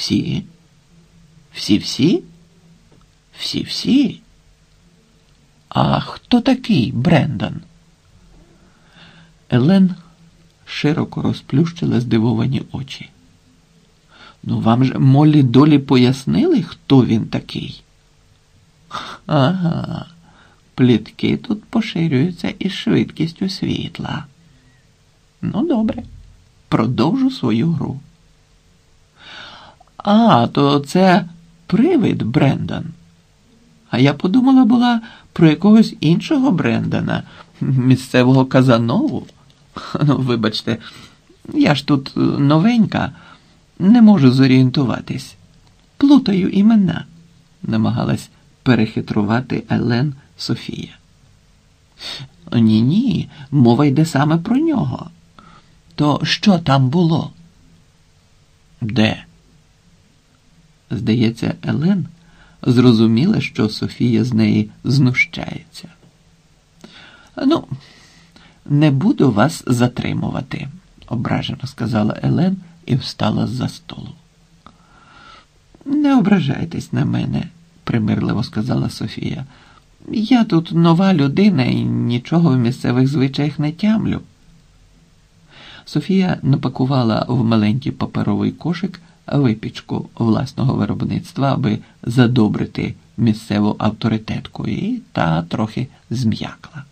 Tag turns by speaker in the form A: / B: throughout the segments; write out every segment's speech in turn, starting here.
A: Всі? Всі-всі? Всі-всі? А хто такий Брендан? Елен широко розплющила здивовані очі. Ну, вам же Моллі долі пояснили, хто він такий? Ага, плітки тут поширюються із швидкістю світла. Ну, добре, продовжу свою гру. А, то це привид Брендан. А я подумала була про якогось іншого Брендана, місцевого Казанову. Ну, вибачте, я ж тут новенька, не можу зорієнтуватись. Плутаю імена, намагалась перехитрувати Елен Софія. Ні, ні, мова йде саме про нього. То що там було? Де? Здається, Елен зрозуміла, що Софія з неї знущається. Ну, не буду вас затримувати, ображено сказала Елен і встала з-за столу. Не ображайтесь на мене, примирливо сказала Софія. Я тут нова людина і нічого в місцевих звичаях не тямлю. Софія напакувала в маленький паперовий кошик випічку власного виробництва, аби задобрити місцеву авторитетку, і та трохи зм'якла.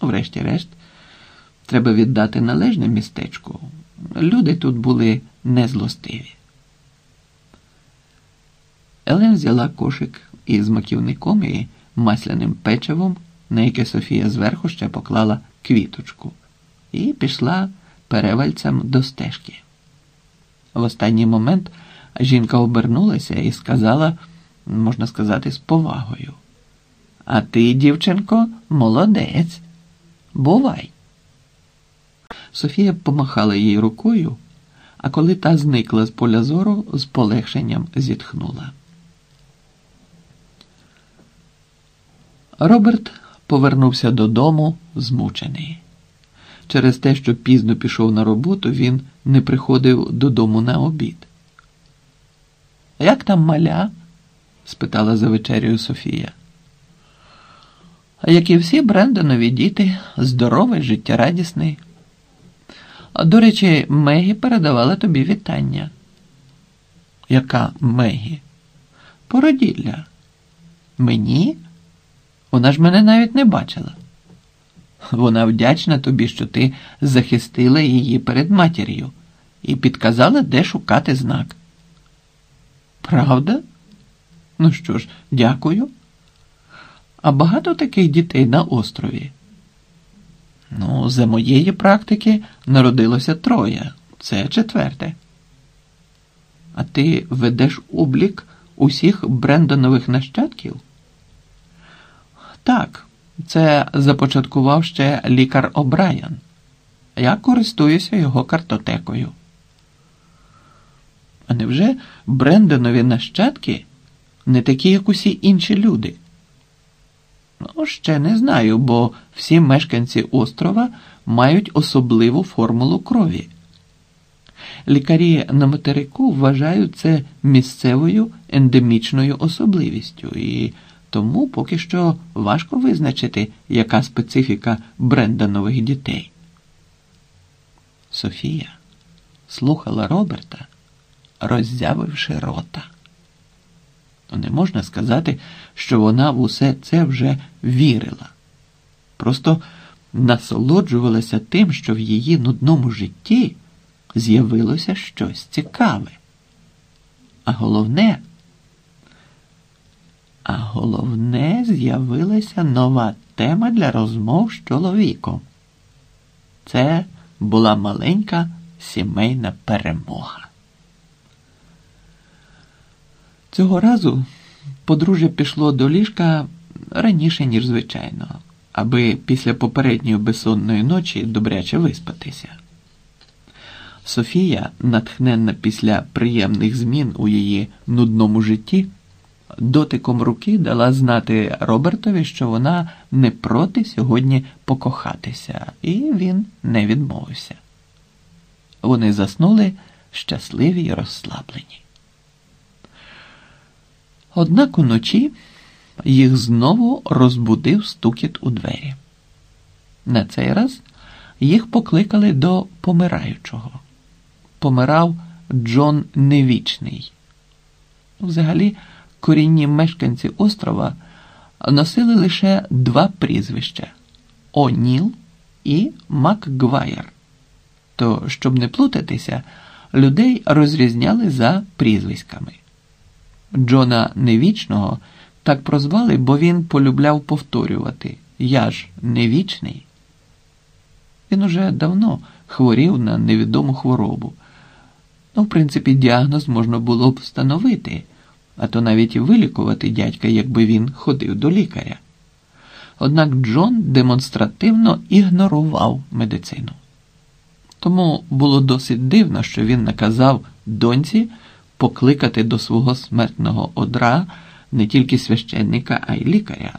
A: Врешті-решт, треба віддати належне містечку. Люди тут були незлостиві. Елен взяла кошик із маківником і масляним печивом, на яке Софія зверху ще поклала квіточку, і пішла перевальцем до стежки. В останній момент жінка обернулася і сказала, можна сказати, з повагою. А ти, дівчинко, молодець. Бувай. Софія помахала їй рукою, а коли та зникла з поля зору, з полегшенням зітхнула. Роберт повернувся додому змучений. Через те, що пізно пішов на роботу, він не приходив додому на обід. Як там маля? спитала за вечерю Софія. Як і всі Брендонові діти, здоровий, життєрадісний. До речі, Мегі передавала тобі вітання. Яка Мегі? Породілля. Мені? Вона ж мене навіть не бачила. Вона вдячна тобі, що ти захистила її перед матір'ю і підказала, де шукати знак. Правда? Ну що ж, дякую. А багато таких дітей на острові? Ну, за моєї практики народилося троє. Це четверте. А ти ведеш облік усіх брендонових нащадків? Так, це започаткував ще лікар О'Брайен. Я користуюся його картотекою. А невже Брендонові нащадки не такі, як усі інші люди? Ну, ще не знаю, бо всі мешканці острова мають особливу формулу крові. Лікарі на материку вважають це місцевою ендемічною особливістю, і тому поки що важко визначити, яка специфіка Бренданових дітей. Софія слухала Роберта, роззявивши рота. Не можна сказати, що вона в усе це вже вірила. Просто насолоджувалася тим, що в її нудному житті з'явилося щось цікаве. А головне, а головне, з'явилася нова тема для розмов з чоловіком. Це була маленька сімейна перемога. Цього разу подружжя пішло до ліжка раніше, ніж звичайно, аби після попередньої безсонної ночі добряче виспатися. Софія, натхненна після приємних змін у її нудному житті, дотиком руки дала знати Робертові, що вона не проти сьогодні покохатися, і він не відмовився. Вони заснули щасливі й розслаблені. Однак уночі їх знову розбудив стукіт у двері. На цей раз їх покликали до помираючого. Помирав Джон Невічний. Взагалі, корінні мешканці острова носили лише два прізвища О'Ніл і Макгвайр. То, щоб не плутатися, людей розрізняли за прізвиськами. Джона Невічного так прозвали, бо він полюбляв повторювати Я ж невічний. Він уже давно хворів на невідому хворобу. Ну, в принципі, діагноз можна було б встановити, а то навіть вилікувати дядька, якби він ходив до лікаря. Однак Джон демонстративно ігнорував медицину. Тому було досить дивно, що він наказав доньці покликати до свого смертного одра не тільки священника, а й лікаря.